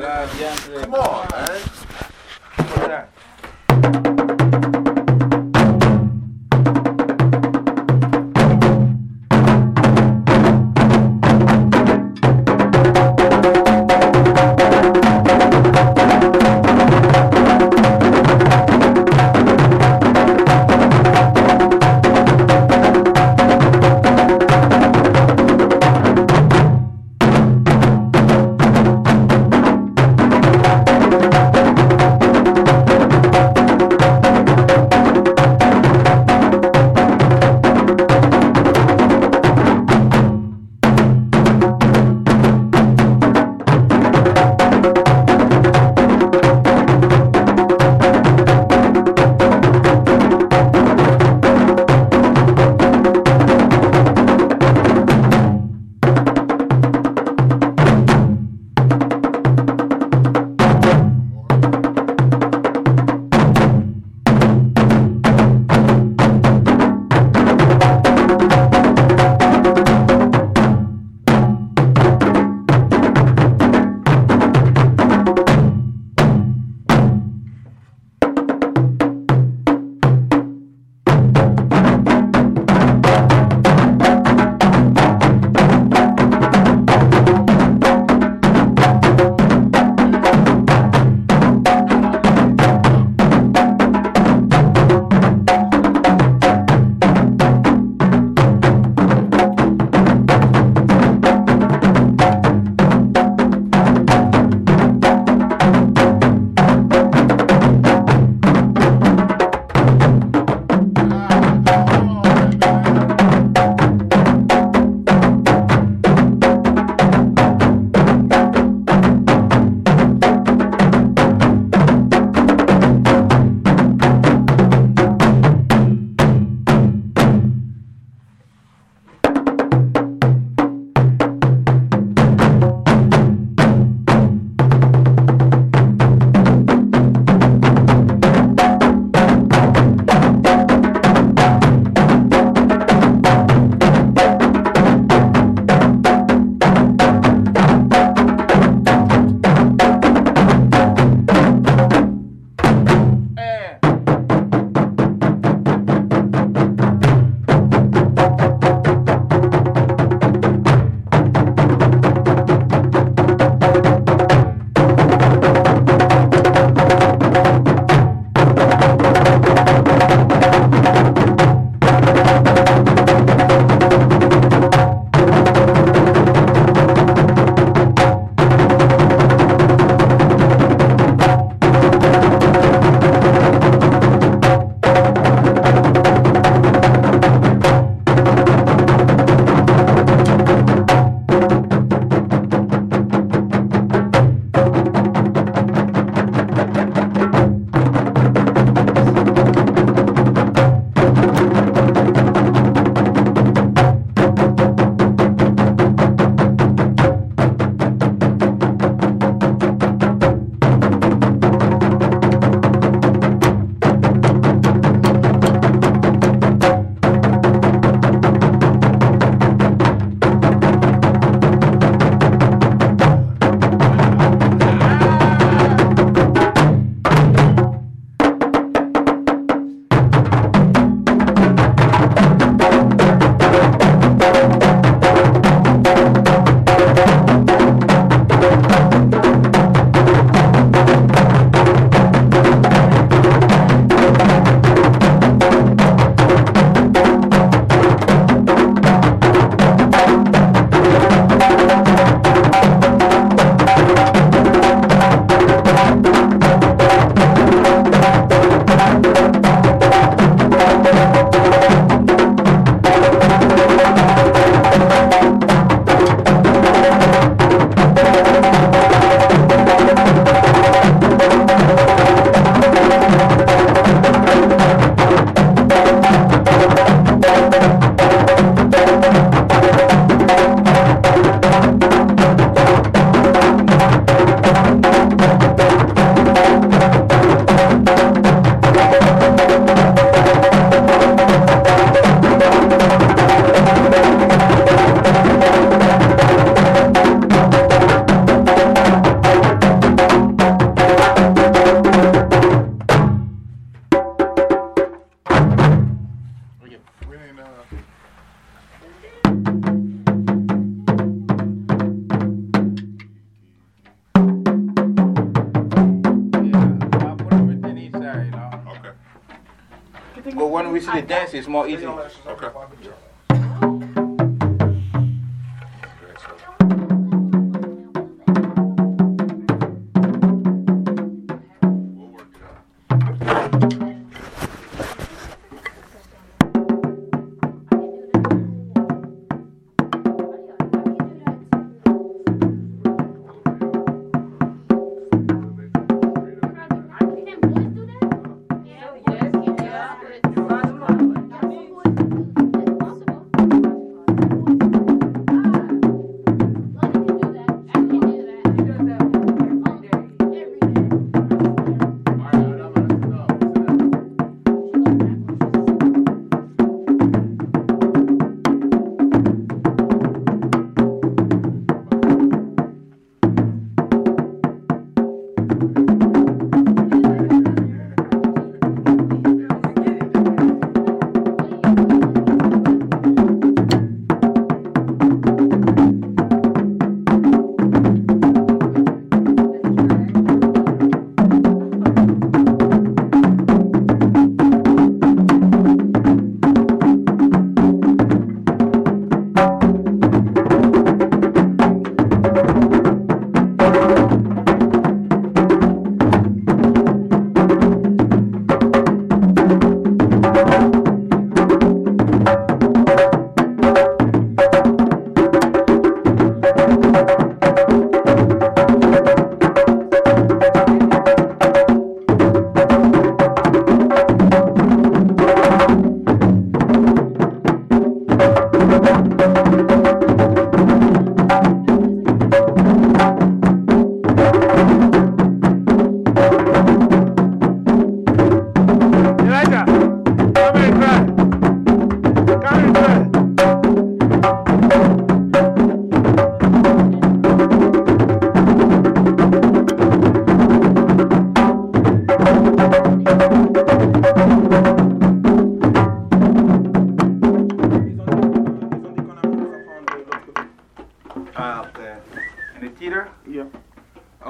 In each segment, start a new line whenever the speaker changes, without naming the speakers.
Come on, man. When we see the dance, it's more easy.
Okay.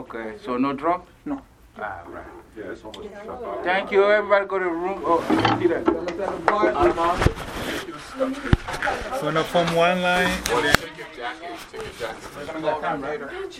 Okay, so no drum?
No.
Ah, right.
Yeah, it's almost shut off.
Thank you. Everybody go to the room. Oh, the theater.
So now from one line.
Well, take your jacket, take your jacket.